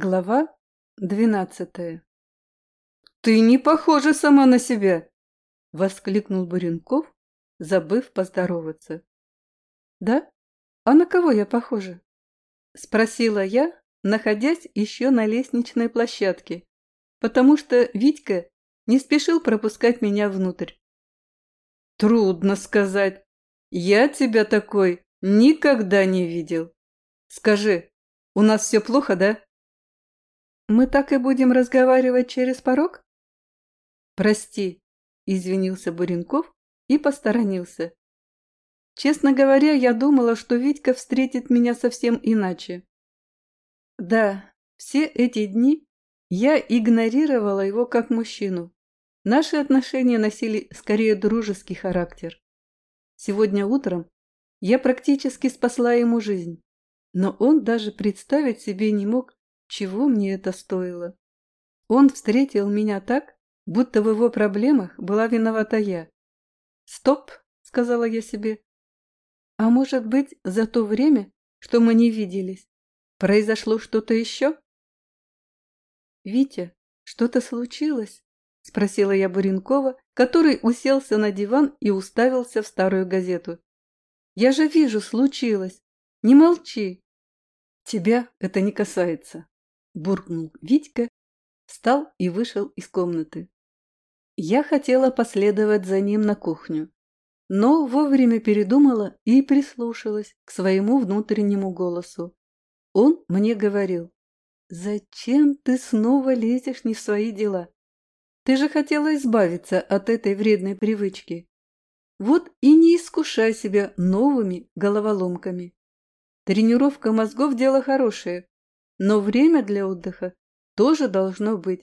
Глава двенадцатая «Ты не похожа сама на себя!» — воскликнул Буренков, забыв поздороваться. «Да? А на кого я похожа?» — спросила я, находясь еще на лестничной площадке, потому что Витька не спешил пропускать меня внутрь. «Трудно сказать. Я тебя такой никогда не видел. Скажи, у нас все плохо, да?» Мы так и будем разговаривать через порог? Прости, извинился Буренков и посторонился. Честно говоря, я думала, что Витька встретит меня совсем иначе. Да, все эти дни я игнорировала его как мужчину. Наши отношения носили скорее дружеский характер. Сегодня утром я практически спасла ему жизнь, но он даже представить себе не мог, чего мне это стоило? Он встретил меня так, будто в его проблемах была виновата я. «Стоп!» — сказала я себе. «А может быть, за то время, что мы не виделись, произошло что-то еще?» «Витя, что-то случилось?» — спросила я Буренкова, который уселся на диван и уставился в старую газету. «Я же вижу, случилось. Не молчи!» «Тебя это не касается», буркнул Витька, встал и вышел из комнаты. Я хотела последовать за ним на кухню, но вовремя передумала и прислушалась к своему внутреннему голосу. Он мне говорил, «Зачем ты снова лезешь не в свои дела? Ты же хотела избавиться от этой вредной привычки. Вот и не искушай себя новыми головоломками. Тренировка мозгов – дело хорошее, но время для отдыха тоже должно быть.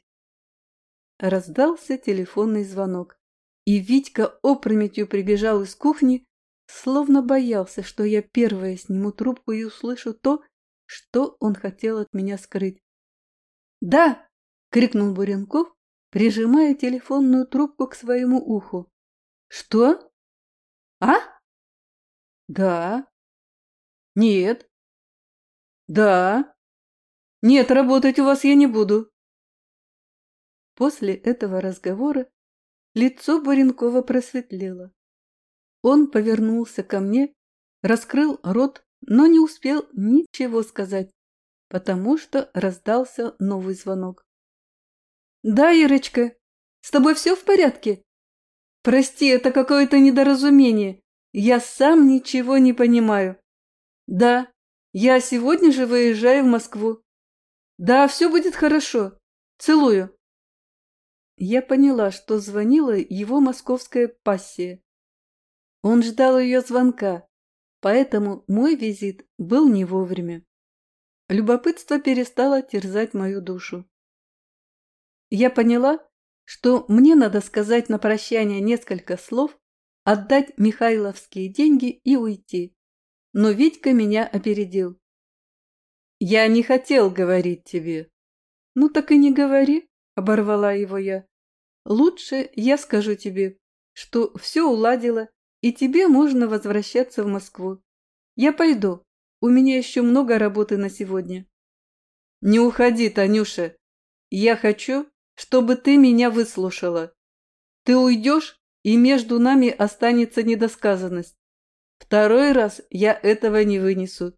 Раздался телефонный звонок, и Витька опрометью прибежал из кухни, словно боялся, что я первая сниму трубку и услышу то, что он хотел от меня скрыть. «Да!» — крикнул Буренков, прижимая телефонную трубку к своему уху. «Что? А? Да. Нет. Да. Нет, работать у вас я не буду. После этого разговора лицо Баренкова просветлело. Он повернулся ко мне, раскрыл рот, но не успел ничего сказать, потому что раздался новый звонок. «Да, Ирочка, с тобой все в порядке? Прости, это какое-то недоразумение. Я сам ничего не понимаю. Да, я сегодня же выезжаю в Москву. Да, все будет хорошо. Целую. Я поняла, что звонила его московская пассия. Он ждал ее звонка, поэтому мой визит был не вовремя. Любопытство перестало терзать мою душу. Я поняла, что мне надо сказать на прощание несколько слов, отдать Михайловские деньги и уйти. Но Витька меня опередил. Я не хотел говорить тебе. Ну так и не говори, оборвала его я. Лучше я скажу тебе, что все уладила, и тебе можно возвращаться в Москву. Я пойду, у меня еще много работы на сегодня. Не уходи, Танюша. Я хочу, чтобы ты меня выслушала. Ты уйдешь, и между нами останется недосказанность. Второй раз я этого не вынесу.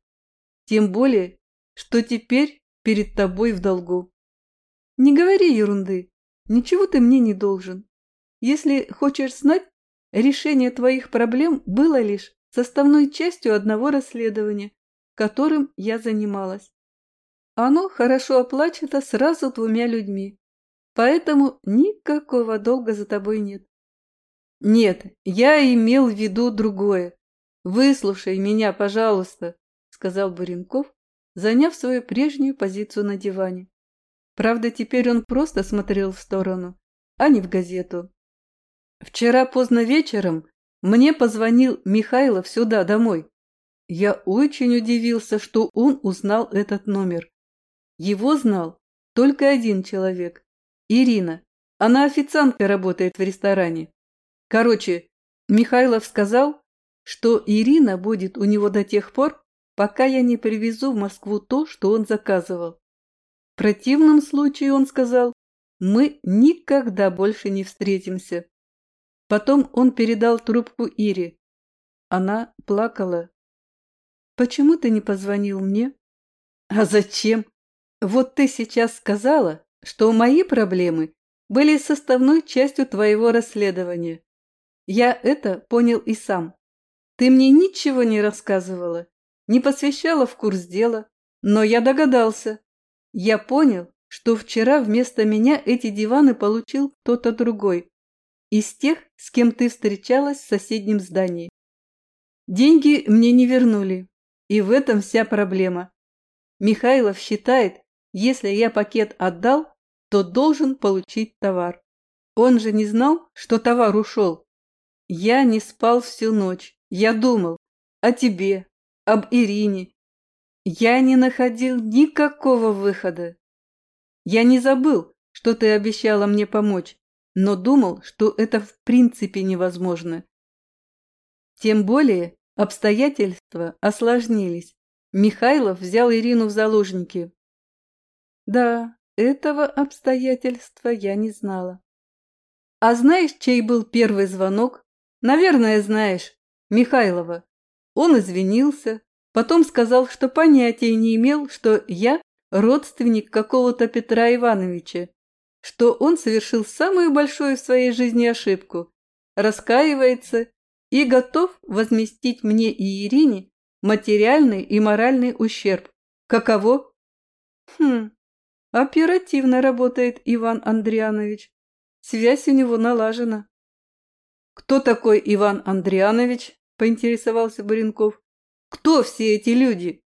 Тем более, что теперь перед тобой в долгу. Не говори ерунды, ничего ты мне не должен. Если хочешь знать, решение твоих проблем было лишь составной частью одного расследования, которым я занималась. Оно хорошо оплачено сразу двумя людьми, поэтому никакого долга за тобой нет. Нет, я имел в виду другое. Выслушай меня, пожалуйста, сказал Буренков, заняв свою прежнюю позицию на диване. Правда, теперь он просто смотрел в сторону, а не в газету. Вчера поздно вечером мне позвонил Михайлов сюда, домой. Я очень удивился, что он узнал этот номер. Его знал только один человек – Ирина. Она официанткой работает в ресторане. Короче, Михайлов сказал, что Ирина будет у него до тех пор, пока я не привезу в Москву то, что он заказывал. противном случае, он сказал, мы никогда больше не встретимся. Потом он передал трубку Ире. Она плакала. «Почему ты не позвонил мне?» «А зачем? Вот ты сейчас сказала, что мои проблемы были составной частью твоего расследования. Я это понял и сам. Ты мне ничего не рассказывала, не посвящала в курс дела, но я догадался. Я понял, что вчера вместо меня эти диваны получил кто-то другой, из тех, с кем ты встречалась в соседнем здании. Деньги мне не вернули, и в этом вся проблема. Михайлов считает, если я пакет отдал, то должен получить товар. Он же не знал, что товар ушел. Я не спал всю ночь. Я думал о тебе, об Ирине. Я не находил никакого выхода. Я не забыл, что ты обещала мне помочь, но думал, что это в принципе невозможно. Тем более обстоятельства осложнились. Михайлов взял Ирину в заложники. Да, этого обстоятельства я не знала. А знаешь, чей был первый звонок? Наверное, знаешь. Михайлова. Он извинился, потом сказал, что понятия не имел, что я родственник какого-то Петра Ивановича, что он совершил самую большую в своей жизни ошибку, раскаивается и готов возместить мне и Ирине материальный и моральный ущерб. Каково? Хм, оперативно работает Иван Андрианович. Связь у него налажена. Кто такой Иван Андрианович? Поинтересовался Баренков. Кто все эти люди?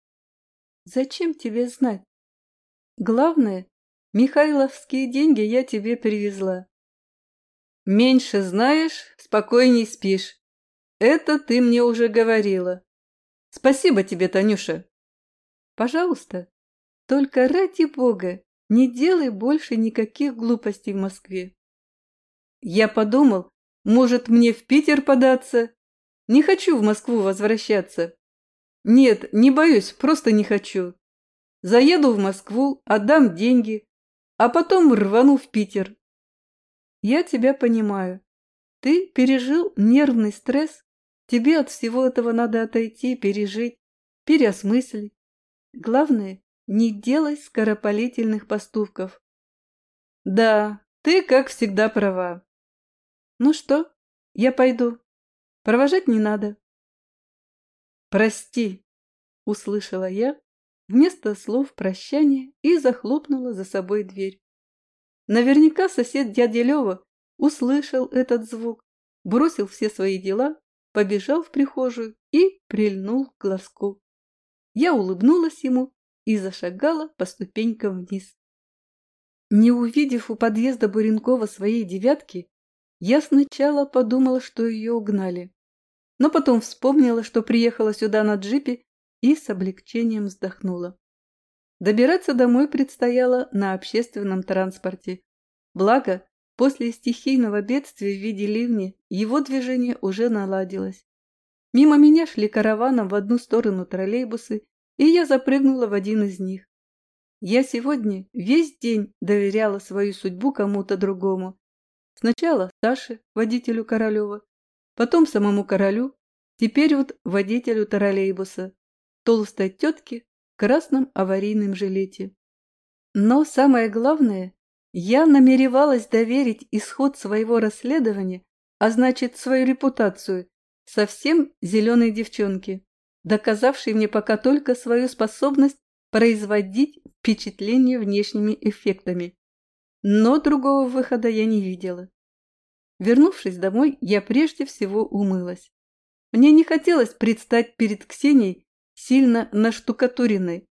Зачем тебе знать? Главное, Михайловские деньги я тебе привезла. Меньше знаешь, спокойней спишь. Это ты мне уже говорила. Спасибо тебе, Танюша. Пожалуйста, только ради бога, не делай больше никаких глупостей в Москве. Я подумал, может, мне в Питер податься? Не хочу в Москву возвращаться. Нет, не боюсь, просто не хочу. Заеду в Москву, отдам деньги, а потом рвану в Питер. Я тебя понимаю. Ты пережил нервный стресс, тебе от всего этого надо отойти, пережить, переосмыслить. Главное, не делай скоропалительных поступков. Да, ты, как всегда, права. Ну что, я пойду. Провожать не надо. Прости, услышала я вместо слов прощания и захлопнула за собой дверь. Наверняка сосед дядя Лева услышал этот звук, бросил все свои дела, побежал в прихожую и прильнул к глазку. Я улыбнулась ему и зашагала по ступенькам вниз. Не увидев у подъезда Буренкова своей девятки, я сначала подумала, что ее угнали, но потом вспомнила, что приехала сюда на джипе и с облегчением вздохнула. Добираться домой предстояло на общественном транспорте. Благо, после стихийного бедствия в виде ливни его движение уже наладилось. Мимо меня шли караваном в одну сторону троллейбусы, и я запрыгнула в один из них. Я сегодня весь день доверяла свою судьбу кому-то другому. Сначала Саше, водителю Королева, потом самому королю, теперь вот водителю троллейбуса толстой тетки в красном аварийном жилете. Но самое главное, я намеревалась доверить исход своего расследования, а значит свою репутацию, совсем зеленой девчонке, доказавшей мне пока только свою способность производить впечатление внешними эффектами. Но другого выхода я не видела. Вернувшись домой, я прежде всего умылась. Мне не хотелось предстать перед Ксенией сильно наштукатуренной.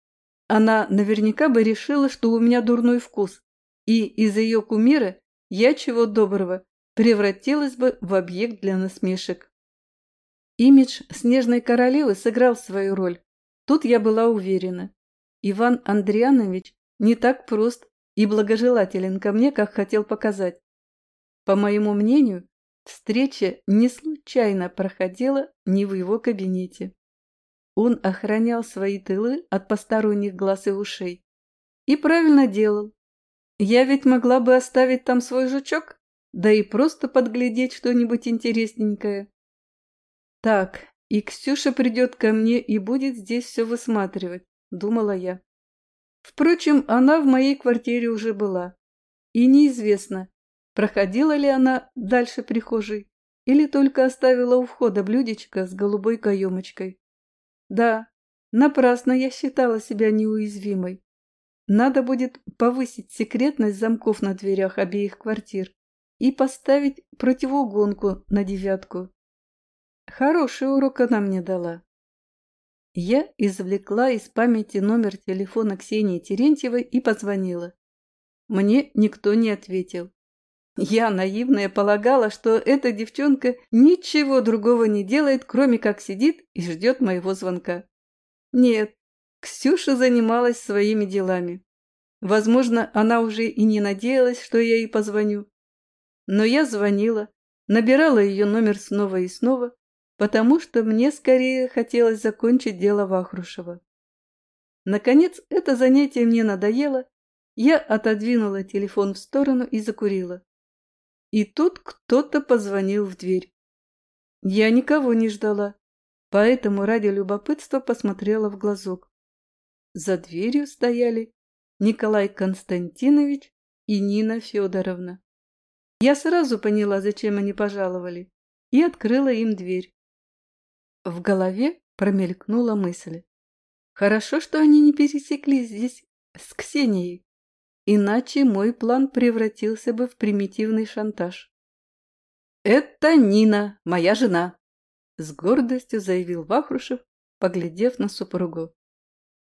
Она наверняка бы решила, что у меня дурной вкус, и из-за ее кумира я, чего доброго, превратилась бы в объект для насмешек. Имидж снежной королевы сыграл свою роль. Тут я была уверена. Иван Андрианович не так прост и благожелателен ко мне, как хотел показать. По моему мнению, встреча не случайно проходила не в его кабинете. Он охранял свои тылы от посторонних глаз и ушей. И правильно делал. Я ведь могла бы оставить там свой жучок, да и просто подглядеть что-нибудь интересненькое. Так, и Ксюша придет ко мне и будет здесь все высматривать, думала я. Впрочем, она в моей квартире уже была. И неизвестно, проходила ли она дальше прихожей или только оставила у входа блюдечко с голубой каемочкой. Да, напрасно я считала себя неуязвимой. Надо будет повысить секретность замков на дверях обеих квартир и поставить противоугонку на девятку. Хороший урок она мне дала. Я извлекла из памяти номер телефона Ксении Терентьевой и позвонила. Мне никто не ответил. Я, наивная, полагала, что эта девчонка ничего другого не делает, кроме как сидит и ждет моего звонка. Нет, Ксюша занималась своими делами. Возможно, она уже и не надеялась, что я ей позвоню. Но я звонила, набирала ее номер снова и снова, потому что мне скорее хотелось закончить дело Вахрушева. Наконец, это занятие мне надоело, я отодвинула телефон в сторону и закурила. И тут кто-то позвонил в дверь. Я никого не ждала, поэтому ради любопытства посмотрела в глазок. За дверью стояли Николай Константинович и Нина Федоровна. Я сразу поняла, зачем они пожаловали, и открыла им дверь. В голове промелькнула мысль. Хорошо, что они не пересеклись здесь с Ксенией, иначе мой план превратился бы в примитивный шантаж. «Это Нина, моя жена», — с гордостью заявил Вахрушев, поглядев на супругу.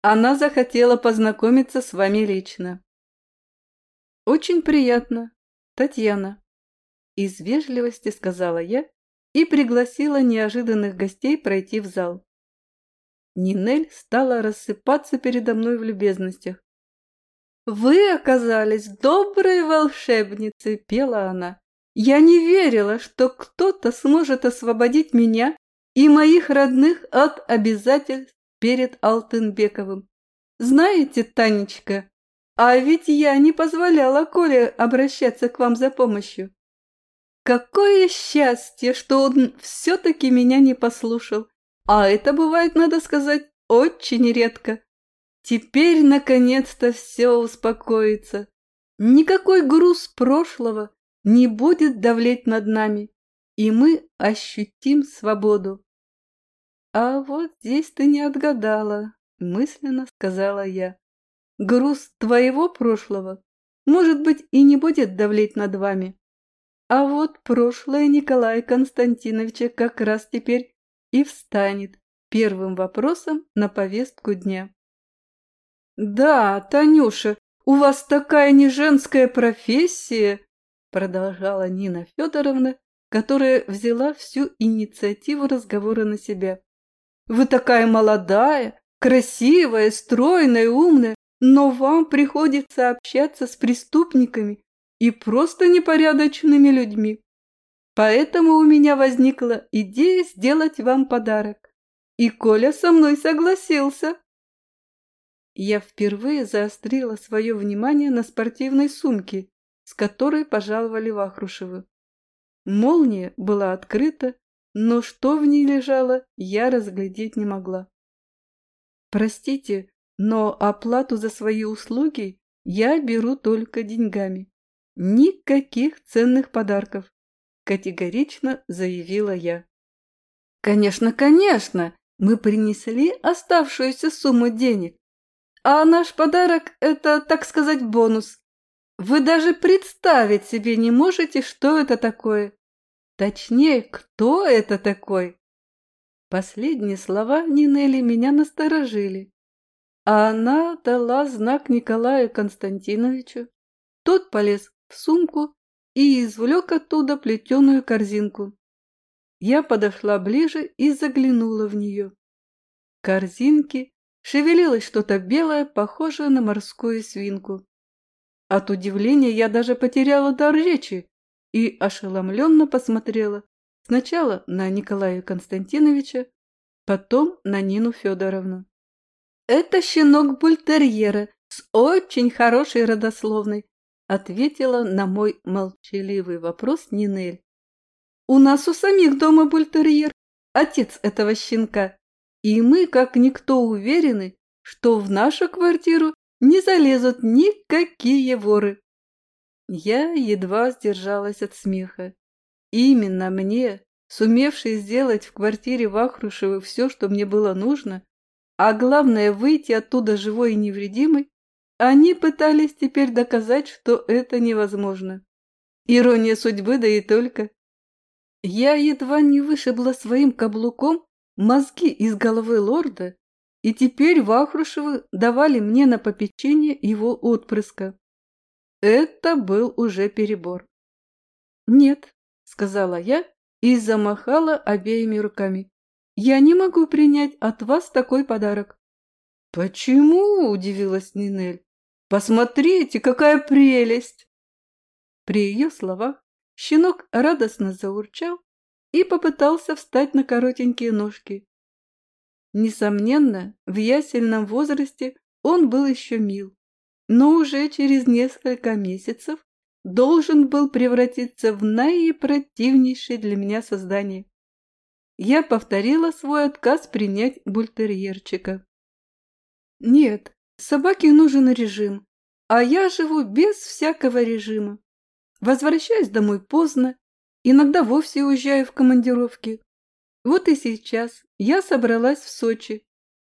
«Она захотела познакомиться с вами лично». «Очень приятно, Татьяна», — из вежливости сказала я и пригласила неожиданных гостей пройти в зал. Нинель стала рассыпаться передо мной в любезностях. «Вы оказались доброй волшебницей!» – пела она. «Я не верила, что кто-то сможет освободить меня и моих родных от обязательств перед Алтынбековым. Знаете, Танечка, а ведь я не позволяла Коле обращаться к вам за помощью. Какое счастье, что он все-таки меня не послушал. А это бывает, надо сказать, очень редко. Теперь, наконец-то, все успокоится. Никакой груз прошлого не будет давлеть над нами, и мы ощутим свободу. А вот здесь ты не отгадала, мысленно сказала я. Груз твоего прошлого, может быть, и не будет давлеть над вами, а вот прошлое Николая Константиновича как раз теперь и встанет первым вопросом на повестку дня. «Да, Танюша, у вас такая не женская профессия!» продолжала Нина Федоровна, которая взяла всю инициативу разговора на себя. «Вы такая молодая, красивая, стройная, умная, но вам приходится общаться с преступниками и просто непорядочными людьми. Поэтому у меня возникла идея сделать вам подарок. И Коля со мной согласился. Я впервые заострила свое внимание на спортивной сумке, с которой пожаловали Вахрушевы. Молния была открыта, но что в ней лежало, я разглядеть не могла. Простите, но оплату за свои услуги я беру только деньгами. Никаких ценных подарков, категорично заявила я. Конечно, конечно, мы принесли оставшуюся сумму денег. А наш подарок – это, так сказать, бонус. Вы даже представить себе не можете, что это такое. Точнее, кто это такой. Последние слова Нинели меня насторожили. А она дала знак Николаю Константиновичу. Тот полез в сумку и извлек оттуда плетеную корзинку. Я подошла ближе и заглянула в нее. В корзинке шевелилось что-то белое, похожее на морскую свинку. От удивления я даже потеряла дар речи и ошеломленно посмотрела сначала на Николая Константиновича, потом на Нину Федоровну. «Это щенок бультерьера, с очень хорошей родословной, ответила на мой молчаливый вопрос Нинель. У нас у самих дома бультерьер, отец этого щенка, и мы, как никто, уверены, что в нашу квартиру не залезут никакие воры. Я едва сдержалась от смеха. Именно мне, сумевшей сделать в квартире Вахрушевой все, что мне было нужно, а главное выйти оттуда живой и невредимой, они пытались теперь доказать, что это невозможно. Ирония судьбы, да и только. Я едва не вышибла своим каблуком мозги из головы лорда, и теперь Вахрушевы давали мне на попечение его отпрыска. Это был уже перебор. «Нет», — сказала я и замахала обеими руками. «Я не могу принять от вас такой подарок». «Почему?» — удивилась Нинель. «Посмотрите, какая прелесть!» При ее словах щенок радостно заурчал и попытался встать на коротенькие ножки. Несомненно, в ясельном возрасте он был еще мил, но уже через несколько месяцев должен был превратиться в наипротивнейшее для меня создание. Я повторила свой отказ принять бультерьерчика. Нет, собаке нужен режим, а я живу без всякого режима. Возвращаюсь домой поздно, иногда вовсе уезжаю в командировки. Вот и сейчас я собралась в Сочи.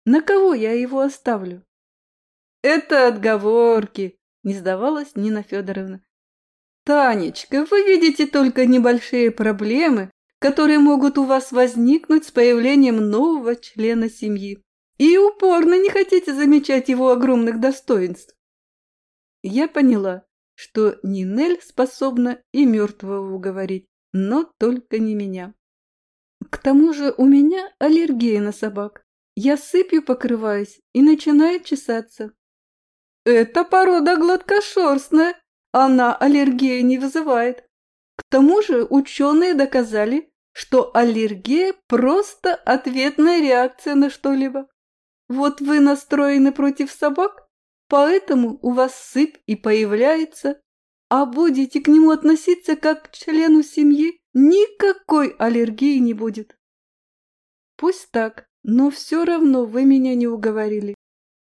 На кого я его оставлю? Это отговорки, не сдавалась Нина Федоровна. Танечка, вы видите только небольшие проблемы, которые могут у вас возникнуть с появлением нового члена семьи, и упорно не хотите замечать его огромных достоинств. Я поняла, что Нинель способна и мертвого уговорить, но только не меня. К тому же у меня аллергия на собак. Я сыпью покрываюсь и начинаю чесаться. Это порода гладкошерстная, она аллергии не вызывает. К тому же ученые доказали, что аллергия – просто ответная реакция на что-либо. Вот вы настроены против собак, поэтому у вас сыпь и появляется, а будете к нему относиться как к члену семьи, Никакой аллергии не будет. Пусть так, но все равно вы меня не уговорили.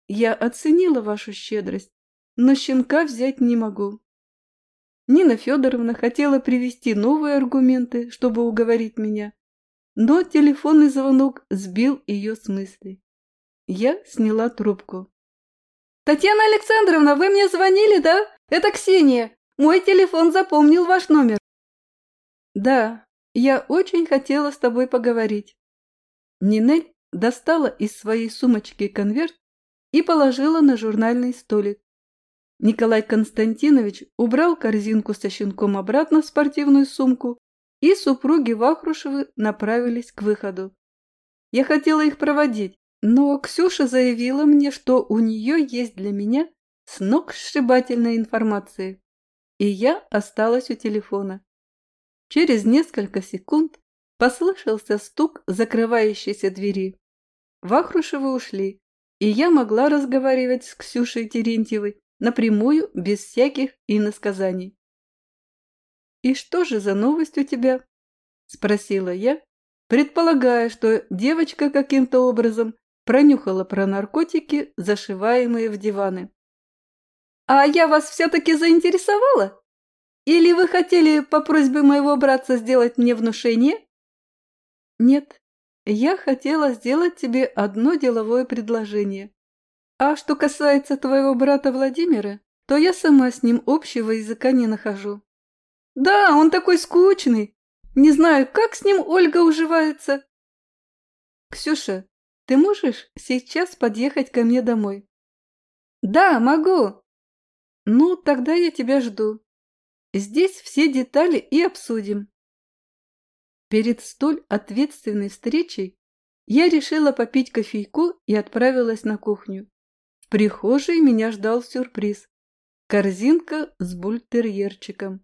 Я оценила вашу щедрость, но щенка взять не могу. Нина Федоровна хотела привести новые аргументы, чтобы уговорить меня, но телефонный звонок сбил ее с мысли. Я сняла трубку. «Татьяна Александровна, вы мне звонили, да? Это Ксения. Мой телефон запомнил ваш номер». «Да, я очень хотела с тобой поговорить». Нинель достала из своей сумочки конверт и положила на журнальный столик. Николай Константинович убрал корзинку со щенком обратно в спортивную сумку, и супруги Вахрушевы направились к выходу. Я хотела их проводить, но Ксюша заявила мне, что у нее есть для меня сногсшибательная информация, и я осталась у телефона. Через несколько секунд послышался стук закрывающейся двери. Вахрушевы ушли, и я могла разговаривать с Ксюшей Терентьевой напрямую, без всяких иносказаний. «И что же за новость у тебя?» – спросила я, предполагая, что девочка каким-то образом пронюхала про наркотики, зашиваемые в диваны. «А я вас все-таки заинтересовала?» Или вы хотели по просьбе моего братца сделать мне внушение? Нет, я хотела сделать тебе одно деловое предложение. А что касается твоего брата Владимира, то я сама с ним общего языка не нахожу. Да, он такой скучный. Не знаю, как с ним Ольга уживается. Ксюша, ты можешь сейчас подъехать ко мне домой? Да, могу. Ну, тогда я тебя жду. Здесь все детали и обсудим. Перед столь ответственной встречей я решила попить кофейку и отправилась на кухню. В прихожей меня ждал сюрприз. Корзинка с бультерьерчиком.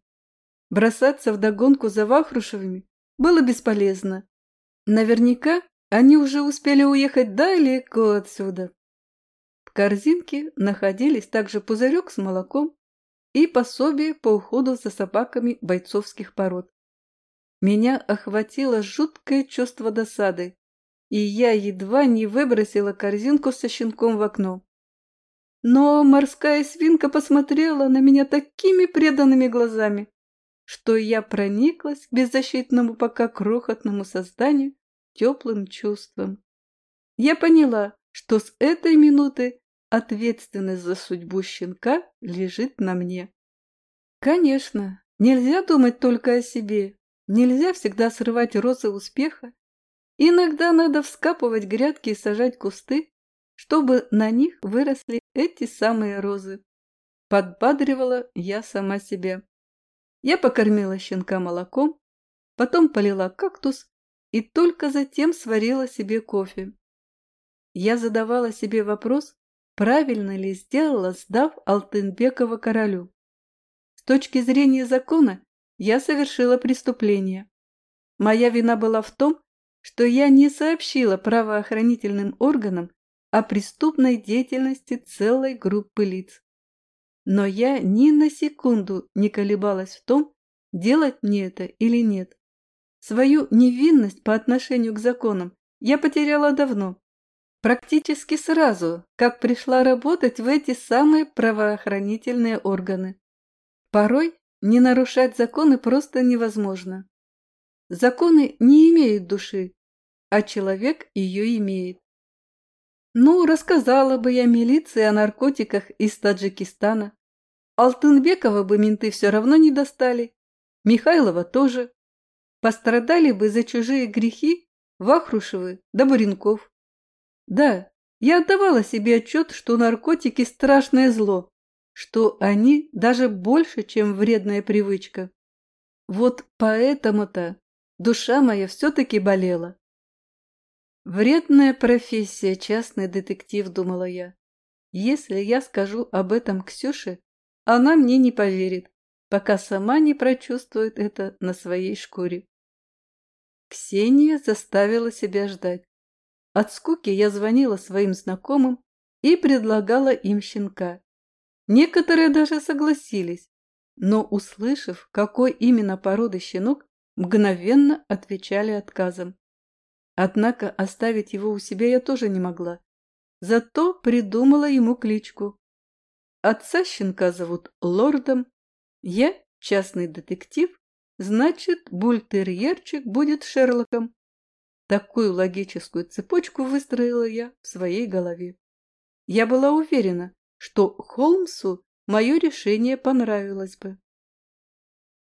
Бросаться в догонку за Вахрушевыми было бесполезно. Наверняка они уже успели уехать далеко отсюда. Корзинке находились также пузырек с молоком и пособие по уходу за собаками бойцовских пород. Меня охватило жуткое чувство досады, и я едва не выбросила корзинку со щенком в окно. Но морская свинка посмотрела на меня такими преданными глазами, что я прониклась к беззащитному пока крохотному созданию теплым чувством. Я поняла, что с этой минуты ответственность за судьбу щенка лежит на мне. Конечно, нельзя думать только о себе, нельзя всегда срывать розы успеха. Иногда надо вскапывать грядки и сажать кусты, чтобы на них выросли эти самые розы. Подбадривала я сама себя. Я покормила щенка молоком, потом полила кактус и только затем сварила себе кофе. Я задавала себе вопрос, правильно ли сделала, сдав Алтынбекова королю. С точки зрения закона я совершила преступление. Моя вина была в том, что я не сообщила правоохранительным органам о преступной деятельности целой группы лиц. Но я ни на секунду не колебалась в том, делать мне это или нет. Свою невинность по отношению к законам я потеряла давно. Практически сразу, как пришла работать в эти самые правоохранительные органы. Порой не нарушать законы просто невозможно. Законы не имеют души, а человек ее имеет. Ну, рассказала бы я милиции о наркотиках из Таджикистана. Алтынбекова бы менты все равно не достали, Михайлова тоже. Пострадали бы за чужие грехи Вахрушевы да Буренков. Да, я отдавала себе отчет, что наркотики – страшное зло, что они даже больше, чем вредная привычка. Вот поэтому-то душа моя все-таки болела. Вредная профессия, частный детектив, думала я. Если я скажу об этом Ксюше, она мне не поверит, пока сама не прочувствует это на своей шкуре. Ксения заставила себя ждать. От скуки я звонила своим знакомым и предлагала им щенка. Некоторые даже согласились, но, услышав, какой именно породы щенок, мгновенно отвечали отказом. Однако оставить его у себя я тоже не могла. Зато придумала ему кличку. Отца щенка зовут Лордом, я частный детектив, Значит, бультерьерчик будет Шерлоком. Такую логическую цепочку выстроила я в своей голове. Я была уверена, что Холмсу мое решение понравилось бы.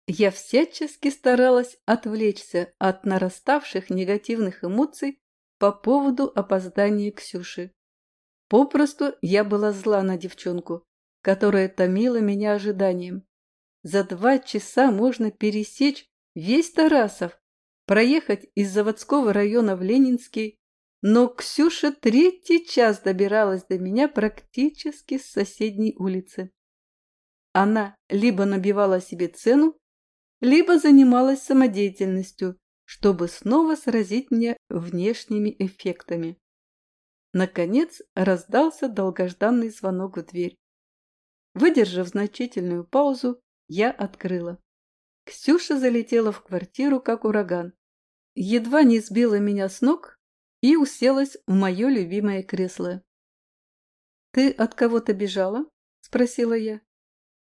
Я всячески старалась отвлечься от нараставших негативных эмоций по поводу опоздания Ксюши. Попросту я была зла на девчонку, которая томила меня ожиданием. За два часа можно пересечь весь Тарасов, проехать из заводского района в Ленинский, но Ксюша третий час добиралась до меня практически с соседней улицы. Она либо набивала себе цену, либо занималась самодеятельностью, чтобы снова сразить меня внешними эффектами. Наконец раздался долгожданный звонок в дверь. Выдержав значительную паузу, я открыла. Ксюша залетела в квартиру, как ураган. Едва не сбила меня с ног и уселась в мое любимое кресло. «Ты от кого-то бежала?» – спросила я.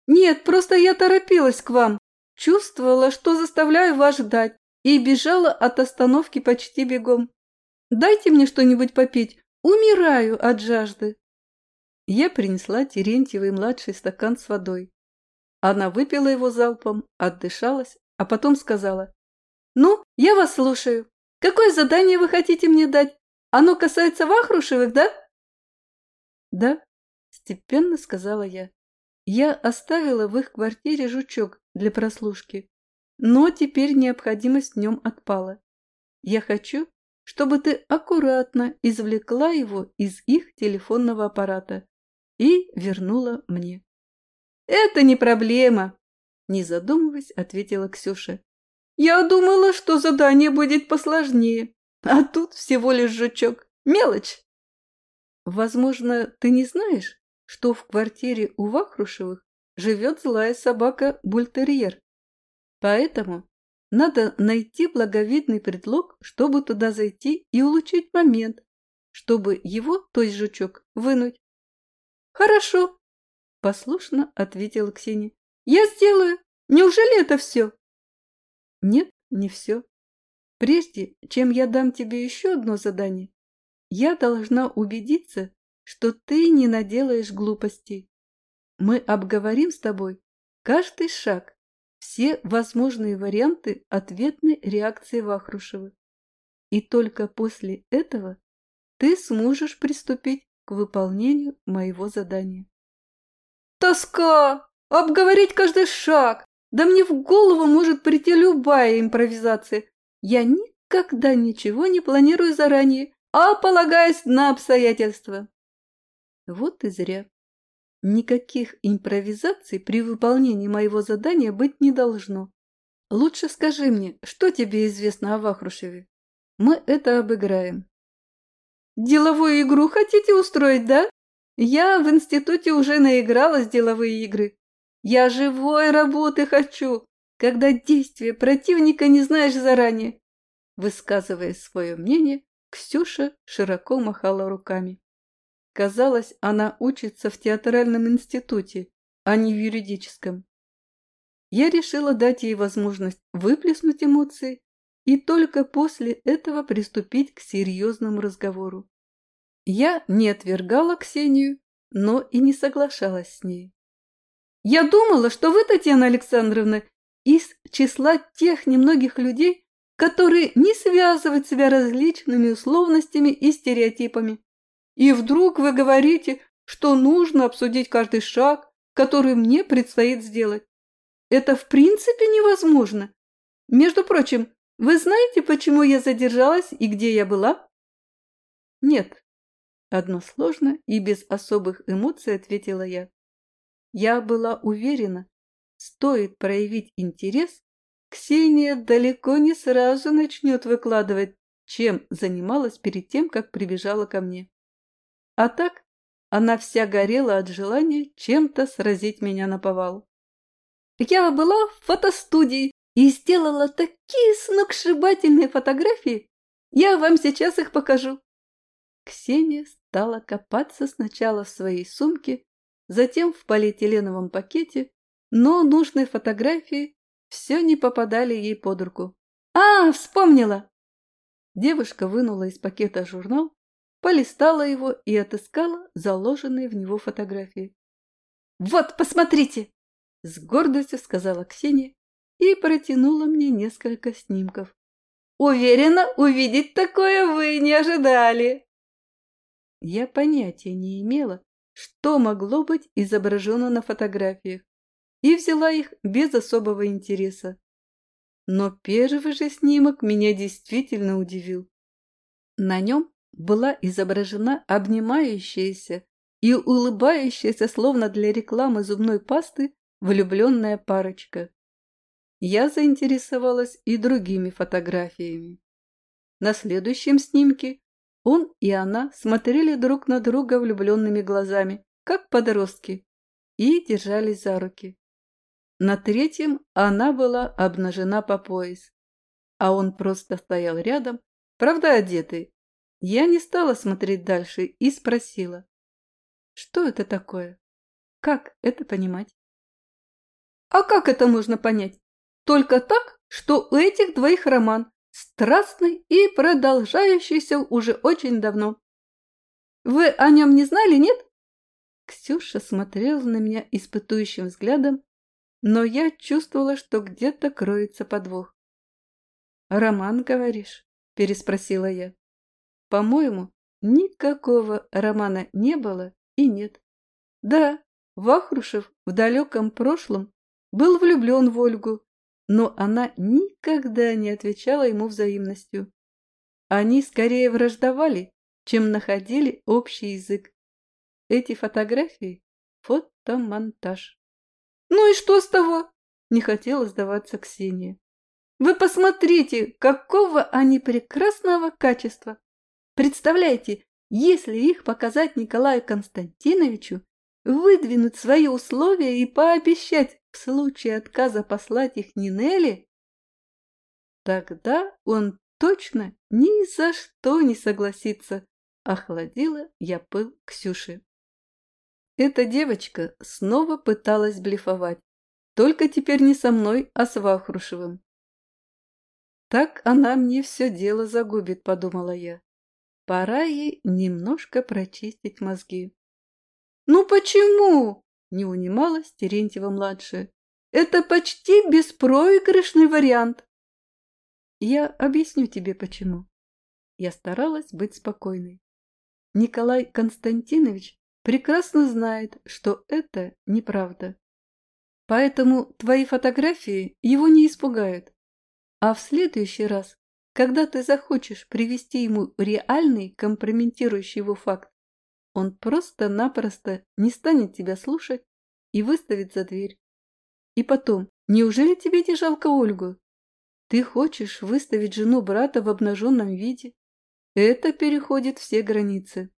«Нет, просто я торопилась к вам. Чувствовала, что заставляю вас ждать, и бежала от остановки почти бегом. Дайте мне что-нибудь попить, умираю от жажды». Я принесла Терентьевой младший стакан с водой. Она выпила его залпом, отдышалась, а потом сказала. «Ну, я вас слушаю. Какое задание вы хотите мне дать? Оно касается Вахрушевых, да?» «Да», – степенно сказала я. «Я оставила в их квартире жучок для прослушки, но теперь необходимость в нем отпала. Я хочу, чтобы ты аккуратно извлекла его из их телефонного аппарата и вернула мне. «Это не проблема», – не задумываясь, ответила Ксюша. «Я думала, что задание будет посложнее, а тут всего лишь жучок. Мелочь». Возможно, ты не знаешь, что в квартире у Вахрушевых живет злая собака Бультерьер. Поэтому надо найти благовидный предлог, чтобы туда зайти и улучшить момент, чтобы его, то есть жучок, вынуть. «Хорошо», – послушно ответила Ксения. «Я сделаю. Неужели это все?» «Нет, не все. Прежде чем я дам тебе еще одно задание, я должна убедиться, что ты не наделаешь глупостей. Мы обговорим с тобой каждый шаг, все возможные варианты ответной реакции Вахрушева. И только после этого ты сможешь приступить к выполнению моего задания. Тоска! Обговорить каждый шаг! Да мне в голову может прийти любая импровизация. Я никогда ничего не планирую заранее, а полагаясь на обстоятельства. Вот и зря. Никаких импровизаций при выполнении моего задания быть не должно. Лучше скажи мне, что тебе известно о Вахрушеве? Мы это обыграем. Деловую игру хотите устроить, да? Я в институте уже наигралась деловые игры. Я живой работы хочу, когда действия противника не знаешь заранее. Высказывая свое мнение, Ксюша широко махала руками. Казалось, она учится в театральном институте, а не в юридическом. Я решила дать ей возможность выплеснуть эмоции и только после этого приступить к серьезному разговору. Я не отвергала Ксению, но и не соглашалась с ней. «Я думала, что вы, Татьяна Александровна, из числа тех немногих людей, которые не связывают себя различными условностями и стереотипами. И вдруг вы говорите, что нужно обсудить каждый шаг, который мне предстоит сделать. Это в принципе невозможно. Между прочим, вы знаете, почему я задержалась и где я была? Нет. Односложно и без особых эмоций ответила я. Я была уверена, стоит проявить интерес, Ксения далеко не сразу начнет выкладывать, чем занималась перед тем, как прибежала ко мне. А так она вся горела от желания чем-то сразить меня на повал. Я была в фотостудии и сделала такие сногсшибательные фотографии. Я вам сейчас их покажу. Ксения стала копаться сначала в своей сумке, затем в полиэтиленовом пакете, но нужные фотографии все не попадали ей под руку. «А, вспомнила!» Девушка вынула из пакета журнал, полистала его и отыскала заложенные в него фотографии. «Вот, посмотрите!» – с гордостью сказала Ксения и протянула мне несколько снимков. «Уверена, увидеть такое вы не ожидали!» Я понятия не имела, что могло быть изображено на фотографиях, и взяла их без особого интереса. Но первый же снимок меня действительно удивил. На нем была изображена обнимающаяся и улыбающаяся, словно для рекламы зубной пасты, влюбленная парочка. Я заинтересовалась и другими фотографиями. На следующем снимке он и она смотрели друг на друга влюбленными глазами, как подростки, и держались за руки. На третьем она была обнажена по пояс, а он просто стоял рядом, правда одетый, я не стала смотреть дальше и спросила. Что это такое? Как это понимать? А как это можно понять? Только так, что у этих двоих роман, страстный и продолжающийся уже очень давно. Вы о нем не знали, нет? Ксюша смотрела на меня испытующим взглядом, но я чувствовала, что где-то кроется подвох. «Роман, говоришь?» – переспросила я. По-моему, никакого романа не было и нет. Да, Вахрушев в далеком прошлом был влюблен в Ольгу, но она никогда не отвечала ему взаимностью. Они скорее враждовали, чем находили общий язык. Эти фотографии – фотомонтаж. «Ну и что с того?» – не хотела сдаваться Ксения. «Вы посмотрите, какого они прекрасного качества! Представляете, если их показать Николаю Константиновичу, выдвинуть свои условия и пообещать в случае отказа послать их Нинели, тогда он точно ни за что не согласится, охладила я пыл Ксюши. Эта девочка снова пыталась блефовать, только теперь не со мной, а с Вахрушевым. Так она мне все дело загубит, подумала я. Пора ей немножко прочистить мозги. «Ну почему?» – не унималась Терентьева-младшая. «Это почти беспроигрышный вариант». «Я объясню тебе, почему». Я старалась быть спокойной. Николай Константинович прекрасно знает, что это неправда. Поэтому твои фотографии его не испугают. А в следующий раз, когда ты захочешь привести ему реальный компрометирующий его факт, он просто-напросто не станет тебя слушать и выставит за дверь. И потом, неужели тебе не жалко Ольгу? Ты хочешь выставить жену брата в обнаженном виде? Это переходит все границы.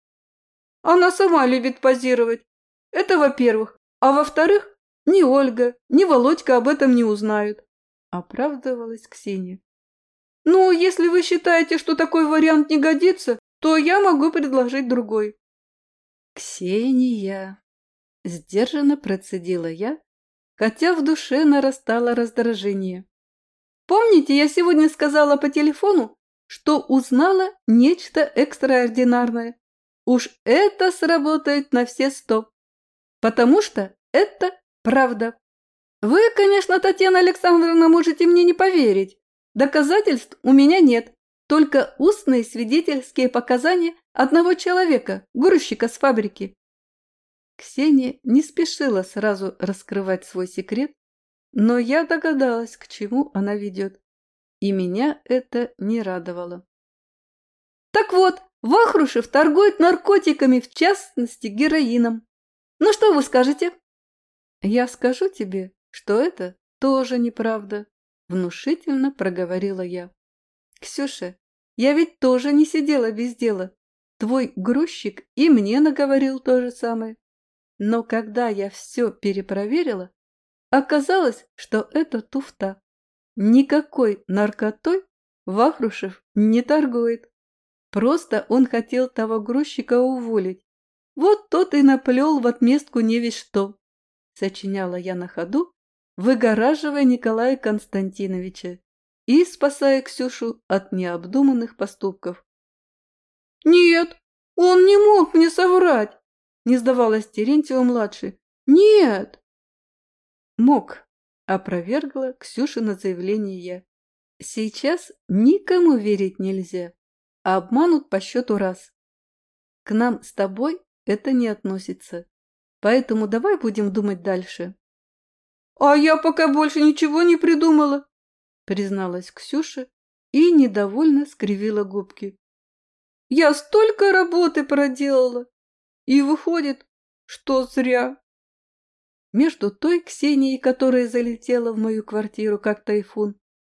Она сама любит позировать. Это во-первых. А во-вторых, ни Ольга, ни Володька об этом не узнают. Оправдывалась Ксения. Ну, если вы считаете, что такой вариант не годится, то я могу предложить другой. «Ксения!» – сдержанно процедила я, хотя в душе нарастало раздражение. «Помните, я сегодня сказала по телефону, что узнала нечто экстраординарное? Уж это сработает на все сто, потому что это правда. Вы, конечно, Татьяна Александровна, можете мне не поверить. Доказательств у меня нет, только устные свидетельские показания одного человека, грузчика с фабрики. Ксения не спешила сразу раскрывать свой секрет, но я догадалась, к чему она ведет, и меня это не радовало. Так вот, Вахрушев торгует наркотиками, в частности героином. Ну что вы скажете? Я скажу тебе, что это тоже неправда, внушительно проговорила я. Ксюша, я ведь тоже не сидела без дела. Твой грузчик и мне наговорил то же самое. Но когда я все перепроверила, оказалось, что это туфта. Никакой наркотой Вахрушев не торгует. Просто он хотел того грузчика уволить. Вот тот и наплел в отместку не весь что. Сочиняла я на ходу, выгораживая Николая Константиновича и спасая Ксюшу от необдуманных поступков. «Нет, он не мог мне соврать!» – не сдавалась Терентьева-младший. «Нет!» «Мог», – опровергла Ксюшина заявление я. «Сейчас никому верить нельзя, а обманут по счету раз. К нам с тобой это не относится, поэтому давай будем думать дальше». «А я пока больше ничего не придумала», призналась Ксюша и недовольно скривила губки. Я столько работы проделала, и выходит, что зря. Между той Ксенией, которая залетела в мою квартиру как тайфун,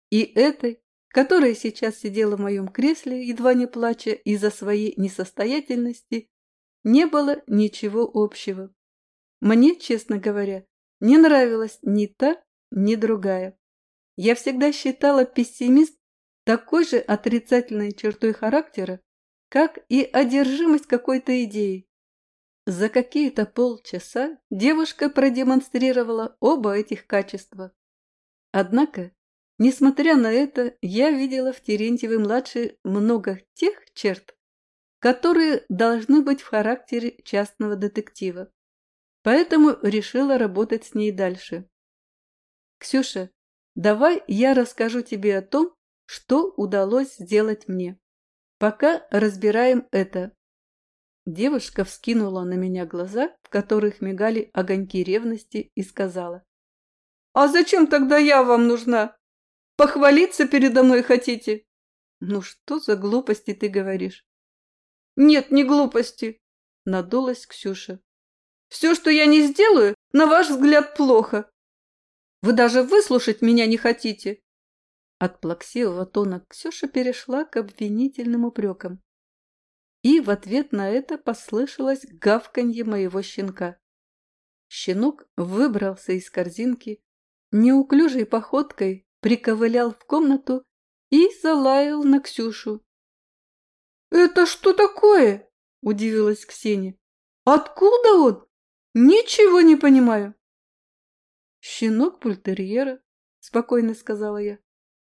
и этой, которая сейчас сидела в моем кресле, едва не плача из-за своей несостоятельности, не было ничего общего. Мне, честно говоря, не нравилась ни та, ни другая. Я всегда считала пессимист такой же отрицательной чертой характера, как и одержимость какой-то идеей. За какие-то полчаса девушка продемонстрировала оба этих качества. Однако, несмотря на это, я видела в Терентьевой-младшей много тех черт, которые должны быть в характере частного детектива. Поэтому решила работать с ней дальше. «Ксюша, Давай я расскажу тебе о том, что удалось сделать мне. Пока разбираем это. Девушка вскинула на меня глаза, в которых мигали огоньки ревности, и сказала. «А зачем тогда я вам нужна? Похвалиться передо мной хотите?» «Ну что за глупости ты говоришь?» «Нет, не глупости», — надулась Ксюша. «Все, что я не сделаю, на ваш взгляд, плохо. Вы даже выслушать меня не хотите!» От плаксивого тона Ксюша перешла к обвинительным упрекам. и в ответ на это послышалось гавканье моего щенка. Щенок выбрался из корзинки, неуклюжей походкой приковылял в комнату и залаял на Ксюшу. «Это что такое?» – удивилась Ксения. «Откуда он? Ничего не понимаю». «Щенок пультерьера», – спокойно сказала я.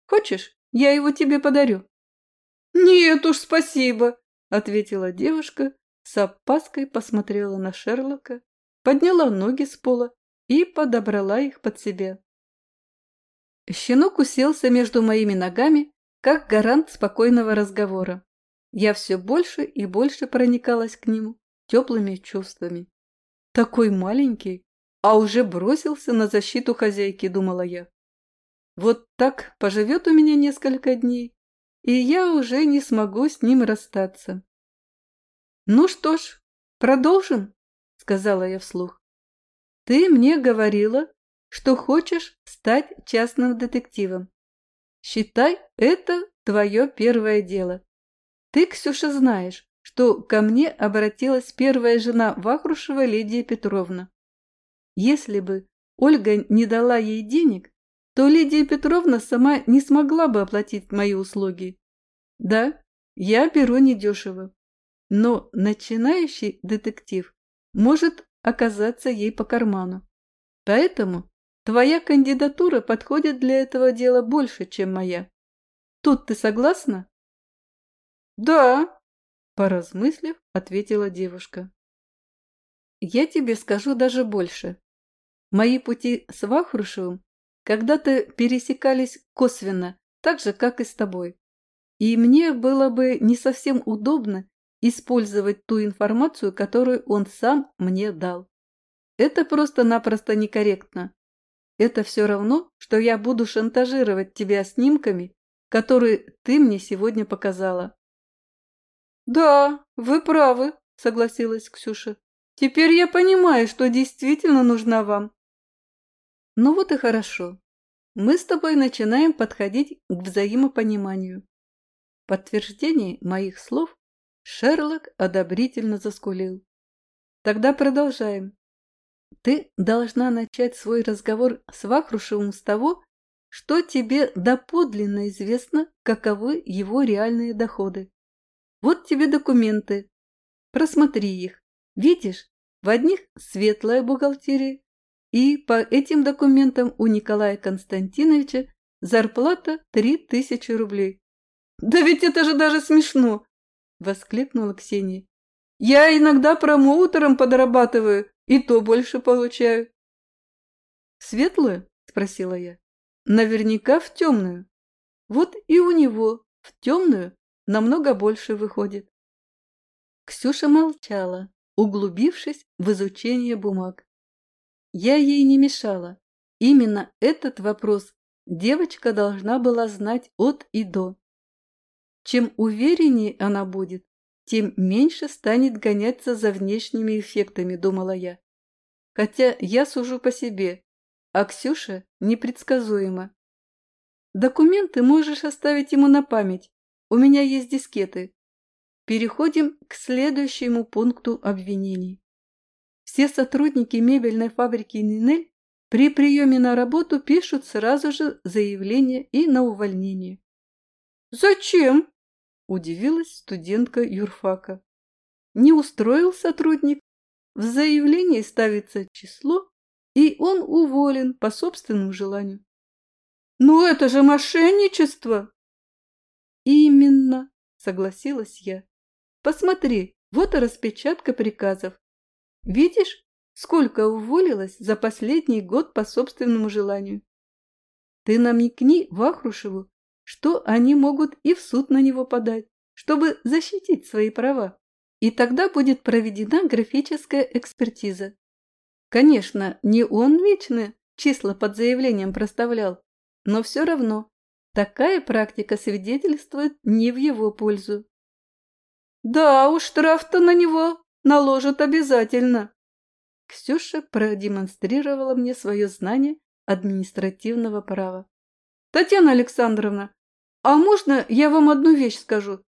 «Хочешь, я его тебе подарю?» «Нет уж, спасибо», — ответила девушка, с опаской посмотрела на Шерлока, подняла ноги с пола и подобрала их под себя. Щенок уселся между моими ногами, как гарант спокойного разговора. Я все больше и больше проникалась к нему теплыми чувствами. Такой маленький, а уже бросился на защиту хозяйки, думала я. Вот так поживет у меня несколько дней, и я уже не смогу с ним расстаться. «Ну что ж, продолжим», — сказала я вслух. «Ты мне говорила, что хочешь стать частным детективом. Считай, это твое первое дело. Ты, Ксюша, знаешь, что ко мне обратилась первая жена Вахрушева Лидия Петровна. Если бы Ольга не дала ей денег, то Лидия Петровна сама не смогла бы оплатить мои услуги. Да, я беру недешево, но начинающий детектив может оказаться ей по карману. Поэтому твоя кандидатура подходит для этого дела больше, чем моя. Тут ты согласна? Да, поразмыслив, ответила девушка. Я тебе скажу даже больше. Мои пути с Вахрушевым когда-то пересекались косвенно, так же, как и с тобой. И мне было бы не совсем удобно использовать ту информацию, которую он сам мне дал. Это просто-напросто некорректно. Это все равно, что я буду шантажировать тебя снимками, которые ты мне сегодня показала. «Да, вы правы», — согласилась Ксюша. «Теперь я понимаю, что действительно нужна вам. Ну вот и хорошо. Мы с тобой начинаем подходить к взаимопониманию. В подтверждение моих слов Шерлок одобрительно заскулил. Тогда продолжаем. Ты должна начать свой разговор с Вахрушевым с того, что тебе доподлинно известно, каковы его реальные доходы. Вот тебе документы. Просмотри их. Видишь, в одних светлая бухгалтерия, и по этим документам у Николая Константиновича зарплата три тысячи рублей. «Да ведь это же даже смешно!» – воскликнула Ксения. «Я иногда промоутером подрабатываю, и то больше получаю». «Светлую?» – спросила я. «Наверняка в темную. Вот и у него в темную намного больше выходит». Ксюша молчала, углубившись в изучение бумаг. Я ей не мешала. Именно этот вопрос девочка должна была знать от и до. Чем увереннее она будет, тем меньше станет гоняться за внешними эффектами, думала я. Хотя я сужу по себе, а Ксюша непредсказуема. Документы можешь оставить ему на память. У меня есть дискеты. Переходим к следующему пункту обвинений. Все сотрудники мебельной фабрики Нинель при приеме на работу пишут сразу же заявление и на увольнение. «Зачем?» – удивилась студентка юрфака. Не устроил сотрудник, в заявлении ставится число, и он уволен по собственному желанию. «Ну это же мошенничество!» «Именно», – согласилась я. «Посмотри, вот и распечатка приказов. Видишь, сколько уволилось за последний год по собственному желанию? Ты намекни Вахрушеву, что они могут и в суд на него подать, чтобы защитить свои права. И тогда будет проведена графическая экспертиза. Конечно, не он лично числа под заявлением проставлял, но все равно такая практика свидетельствует не в его пользу. Да уж, штраф-то на него Наложат обязательно. Ксюша продемонстрировала мне свое знание административного права. Татьяна Александровна, а можно я вам одну вещь скажу?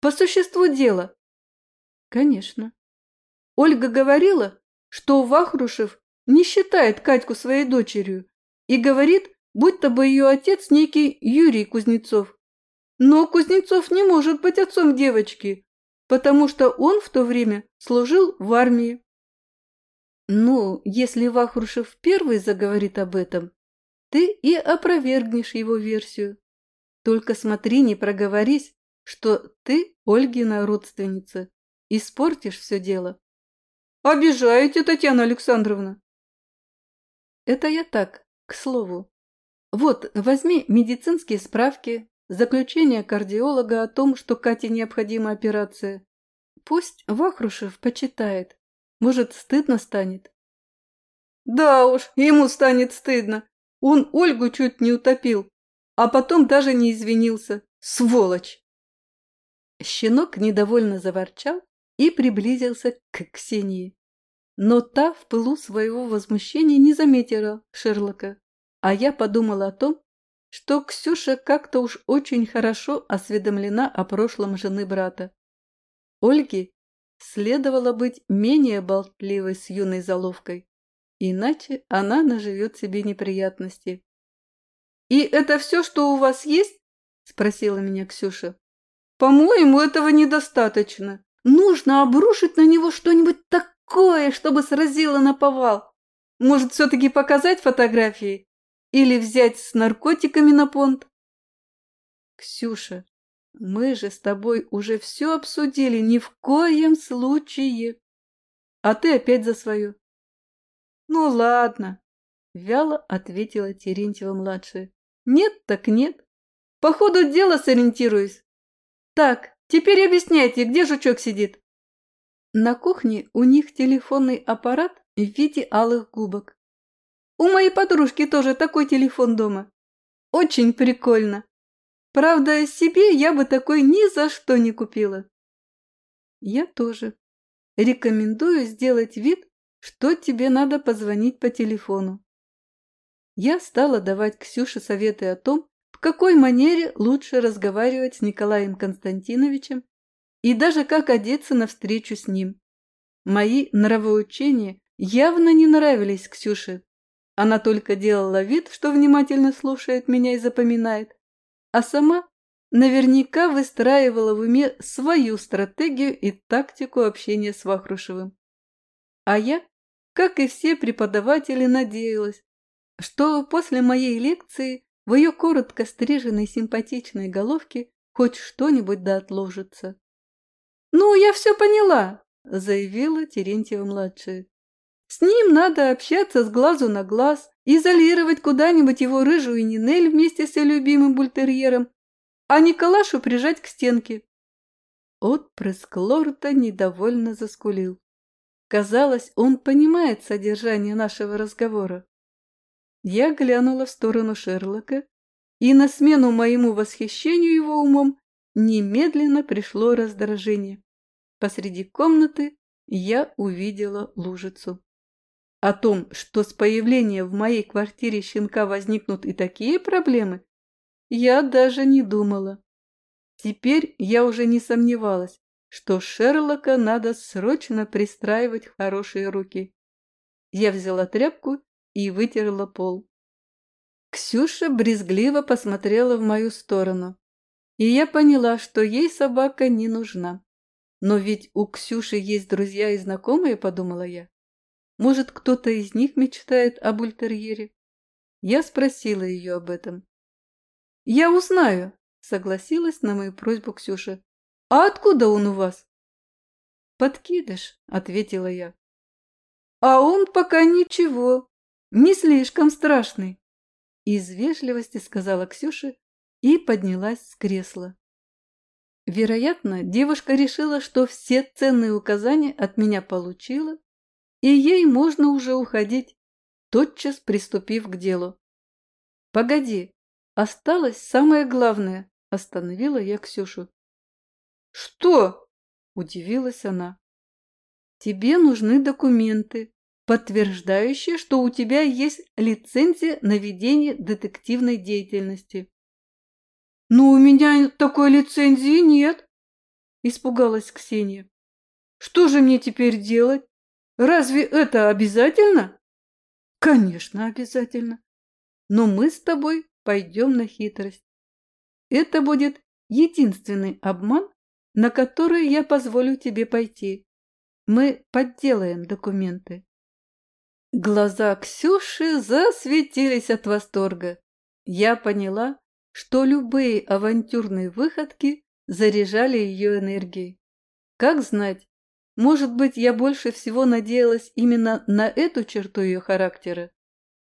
По существу дела, Конечно. Ольга говорила, что Вахрушев не считает Катьку своей дочерью и говорит, будто бы ее отец некий Юрий Кузнецов. Но Кузнецов не может быть отцом девочки, потому что он в то время служил в армии. Ну, если Вахрушев первый заговорит об этом, ты и опровергнешь его версию. Только смотри, не проговорись, что ты Ольгина родственница. Испортишь все дело. Обижаете, Татьяна Александровна. Это я так, к слову. Вот, возьми медицинские справки, заключение кардиолога о том, что Кате необходима операция. Пусть Вахрушев почитает. Может, стыдно станет? Да уж, ему станет стыдно. Он Ольгу чуть не утопил, а потом даже не извинился. Сволочь! Щенок недовольно заворчал и приблизился к Ксении. Но та в пылу своего возмущения не заметила Шерлока, а я подумала о том, что Ксюша как-то уж очень хорошо осведомлена о прошлом жены брата. Ольге следовало быть менее болтливой с юной заловкой, иначе она наживет себе неприятности. «И это все, что у вас есть?» – спросила меня Ксюша. «По-моему, этого недостаточно. Нужно обрушить на него что-нибудь такое, чтобы сразило на повал. Может, все-таки показать фотографии? Или взять с наркотиками на понт?» «Ксюша, мы же с тобой уже все обсудили, ни в коем случае. А ты опять за свое. Ну ладно, вяло ответила Терентьева-младшая. Нет так нет. По ходу дела сориентируюсь. Так, теперь объясняйте, где жучок сидит? На кухне у них телефонный аппарат в виде алых губок. У моей подружки тоже такой телефон дома. Очень прикольно. Правда, себе я бы такой ни за что не купила. Я тоже. Рекомендую сделать вид, что тебе надо позвонить по телефону. Я стала давать Ксюше советы о том, в какой манере лучше разговаривать с Николаем Константиновичем и даже как одеться на встречу с ним. Мои нравоучения явно не нравились Ксюше. Она только делала вид, что внимательно слушает меня и запоминает, а сама наверняка выстраивала в уме свою стратегию и тактику общения с Вахрушевым. А я, как и все преподаватели, надеялась, что после моей лекции в ее коротко стриженной симпатичной головке хоть что-нибудь да отложится. «Ну, я все поняла», – заявила Терентьева-младшая. «С ним надо общаться с глазу на глаз, изолировать куда-нибудь его рыжую Нинель вместе с ее любимым бультерьером, а Николашу прижать к стенке. Отпрыск лорда недовольно заскулил. Казалось, он понимает содержание нашего разговора. Я глянула в сторону Шерлока, и на смену моему восхищению его умом немедленно пришло раздражение. Посреди комнаты я увидела лужицу. О том, что с появлением в моей квартире щенка возникнут и такие проблемы, я даже не думала. Теперь я уже не сомневалась, что Шерлока надо срочно пристраивать в хорошие руки. Я взяла тряпку и вытерла пол. Ксюша брезгливо посмотрела в мою сторону, и я поняла, что ей собака не нужна. Но ведь у Ксюши есть друзья и знакомые, подумала я. Может, кто-то из них мечтает об ультерьере? Я спросила ее об этом. «Я узнаю», — согласилась на мою просьбу Ксюша. «А откуда он у вас?» «Подкидыш», — ответила я. «А он пока ничего, не слишком страшный», — из вежливости сказала Ксюша и поднялась с кресла. Вероятно, девушка решила, что все ценные указания от меня получила и ей можно уже уходить, тотчас приступив к делу. «Погоди, осталось самое главное», – остановила я Ксюшу. «Что?» – удивилась она. «Тебе нужны документы, подтверждающие, что у тебя есть лицензия на ведение детективной деятельности». «Но у меня такой лицензии нет», – испугалась Ксения. Что же мне теперь делать? Разве это обязательно? Конечно, обязательно. Но мы с тобой пойдем на хитрость. Это будет единственный обман, на который я позволю тебе пойти. Мы подделаем документы. Глаза Ксюши засветились от восторга. Я поняла, что любые авантюрные выходки заряжали ее энергией. Как знать, может быть, я больше всего надеялась именно на эту черту ее характера,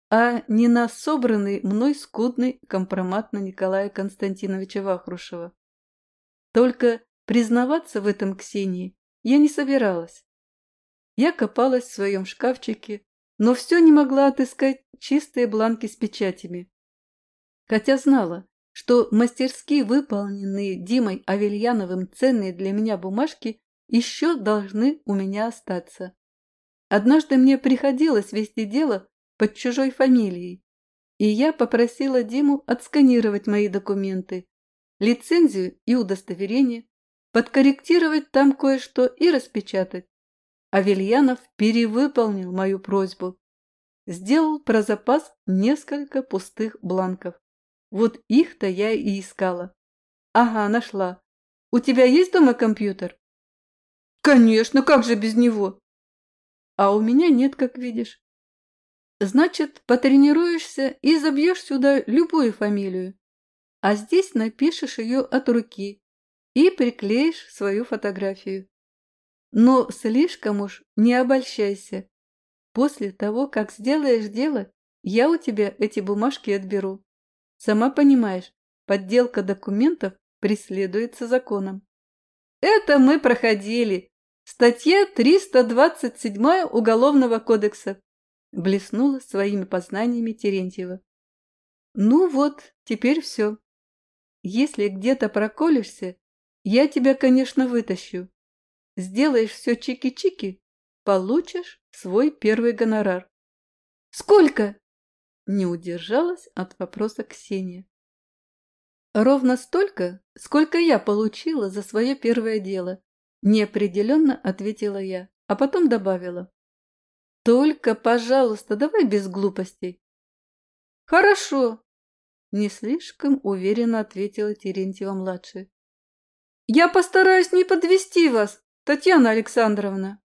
а не на собранный мной скудный компромат на Николая Константиновича Вахрушева. Только признаваться в этом Ксении я не собиралась. Я копалась в своем шкафчике, но все не могла отыскать чистые бланки с печатями. Хотя знала, что мастерски выполненные Димой Авельяновым ценные для меня бумажки еще должны у меня остаться. Однажды мне приходилось вести дело под чужой фамилией, и я попросила Диму отсканировать мои документы, лицензию и удостоверение, подкорректировать там кое-что и распечатать. Авельянов перевыполнил мою просьбу. Сделал про запас несколько пустых бланков. Вот их-то я и искала. Ага, нашла. У тебя есть дома компьютер? Конечно, как же без него? А у меня нет, как видишь. Значит, потренируешься и забьешь сюда любую фамилию. А здесь напишешь ее от руки и приклеишь свою фотографию. Но слишком уж не обольщайся. После того, как сделаешь дело, я у тебя эти бумажки отберу. Сама понимаешь, подделка документов преследуется законом. Это мы проходили. Статья 327 Уголовного кодекса. Блеснула своими познаниями Терентьева. Ну вот, теперь все. Если где-то проколешься, я тебя, конечно, вытащу. Сделаешь все чики-чики, получишь свой первый гонорар. Сколько? Не удержалась от вопроса Ксения. Ровно столько, сколько я получила за свое первое дело. Неопределенно ответила я, а потом добавила. Только, пожалуйста, давай без глупостей. Хорошо, не слишком уверенно ответила Терентьева-младшая. Я постараюсь не подвести вас, Татьяна Александровна.